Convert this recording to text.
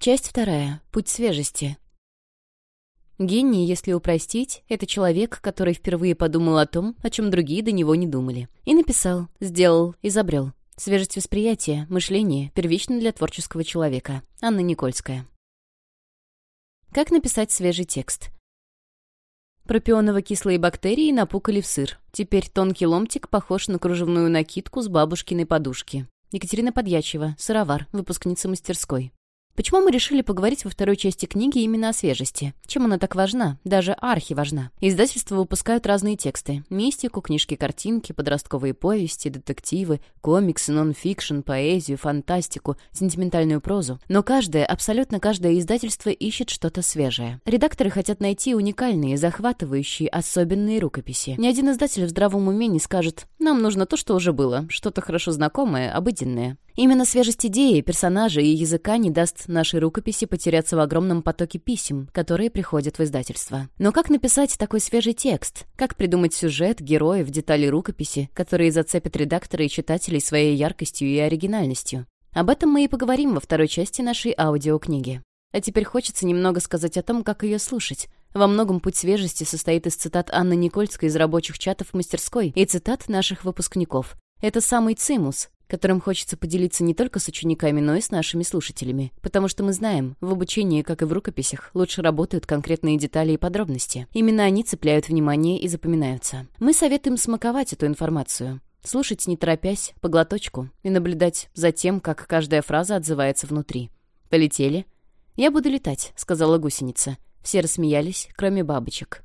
Часть вторая. Путь свежести. Гений, если упростить, это человек, который впервые подумал о том, о чем другие до него не думали. И написал, сделал, изобрел. Свежесть восприятия, мышления первично для творческого человека. Анна Никольская. Как написать свежий текст? Пропионово-кислые бактерии напукали в сыр. Теперь тонкий ломтик похож на кружевную накидку с бабушкиной подушки. Екатерина Подьячева, сыровар, выпускница мастерской. Почему мы решили поговорить во второй части книги именно о свежести? Чем она так важна? Даже архи важна. Издательства выпускают разные тексты. Мистику, книжки-картинки, подростковые повести, детективы, комиксы, нон-фикшн, поэзию, фантастику, сентиментальную прозу. Но каждое, абсолютно каждое издательство ищет что-то свежее. Редакторы хотят найти уникальные, захватывающие, особенные рукописи. Ни один издатель в здравом уме не скажет «нам нужно то, что уже было, что-то хорошо знакомое, обыденное». Именно свежесть идеи, персонажа и языка не даст нашей рукописи потеряться в огромном потоке писем, которые приходят в издательство. Но как написать такой свежий текст? Как придумать сюжет, героев, детали рукописи, которые зацепят редактора и читателей своей яркостью и оригинальностью? Об этом мы и поговорим во второй части нашей аудиокниги. А теперь хочется немного сказать о том, как ее слушать. Во многом путь свежести состоит из цитат Анны Никольской из рабочих чатов мастерской и цитат наших выпускников. Это самый цимус, которым хочется поделиться не только с учениками, но и с нашими слушателями. Потому что мы знаем, в обучении, как и в рукописях, лучше работают конкретные детали и подробности. Именно они цепляют внимание и запоминаются. Мы советуем смаковать эту информацию. Слушать не торопясь, по глоточку, и наблюдать за тем, как каждая фраза отзывается внутри. «Полетели?» «Я буду летать», — сказала гусеница. Все рассмеялись, кроме бабочек.